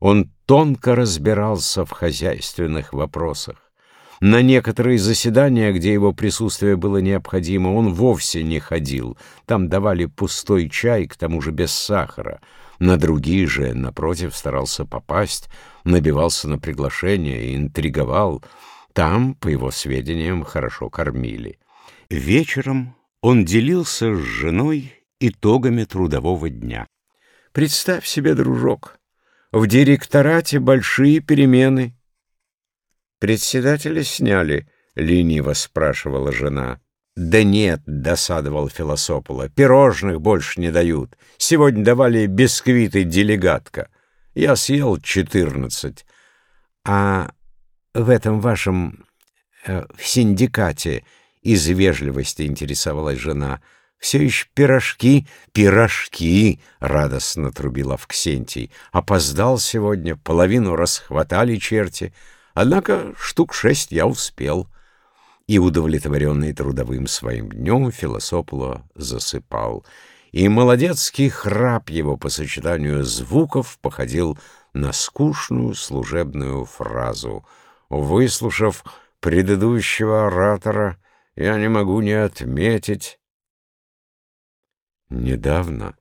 Он тонко разбирался в хозяйственных вопросах. На некоторые заседания, где его присутствие было необходимо, он вовсе не ходил. Там давали пустой чай, к тому же без сахара. На другие же, напротив, старался попасть, набивался на приглашение и интриговал. Там, по его сведениям, хорошо кормили. Вечером он делился с женой итогами трудового дня. «Представь себе, дружок, в директорате большие перемены». «Председателя сняли?» — лениво спрашивала жена. «Да нет», — досадовал Филосопола, — «пирожных больше не дают. Сегодня давали бисквиты делегатка. Я съел четырнадцать. А в этом вашем... Э, в синдикате из вежливости интересовалась жена. «Все еще пирожки, пирожки!» — радостно трубил Авксентий. «Опоздал сегодня, половину расхватали черти, однако штук шесть я успел». И, удовлетворенный трудовым своим днем, Филосополо засыпал. И молодецкий храп его по сочетанию звуков походил на скучную служебную фразу. Выслушав предыдущего оратора, я не могу не отметить. Недавно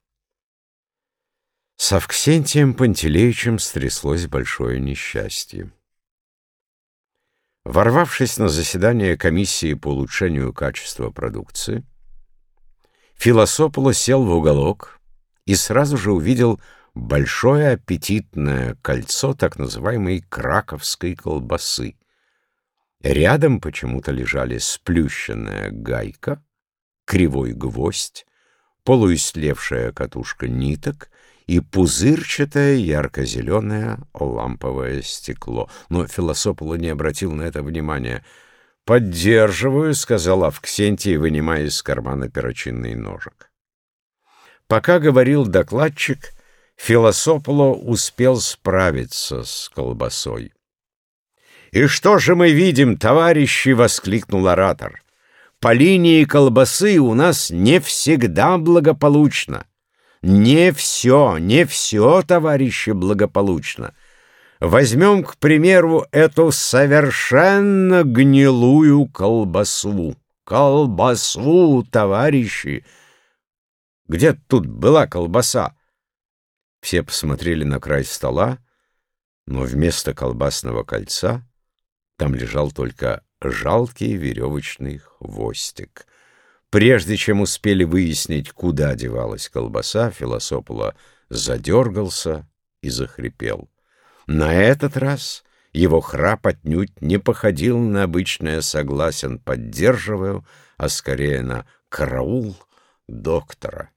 с Авксентием Пантелеичем стряслось большое несчастье. Ворвавшись на заседание комиссии по улучшению качества продукции, Филосополо сел в уголок и сразу же увидел большое аппетитное кольцо так называемой краковской колбасы. Рядом почему-то лежали сплющенная гайка, кривой гвоздь, полуистлевшая катушка ниток и пузырчатое ярко-зеленое ламповое стекло. Но Филосопола не обратил на это внимания. «Поддерживаю», — сказал Авксентий, вынимая из кармана перочинный ножик. Пока говорил докладчик, Филосополо успел справиться с колбасой. «И что же мы видим, товарищи?» — воскликнул оратор. «По линии колбасы у нас не всегда благополучно. Не все, не все, товарищи, благополучно. Возьмем, к примеру, эту совершенно гнилую колбасу. Колбасу, товарищи! Где тут была колбаса?» Все посмотрели на край стола, но вместо колбасного кольца там лежал только жалкий веревочный хвостик. Прежде чем успели выяснить, куда девалась колбаса, Филосопола задергался и захрипел. На этот раз его храп отнюдь не походил на обычное «согласен, поддерживаю», а скорее на «караул доктора».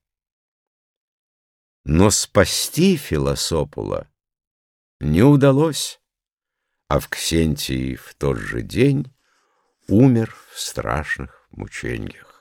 Но спасти Филосопола не удалось. Авксентий в тот же день умер в страшных мучениях.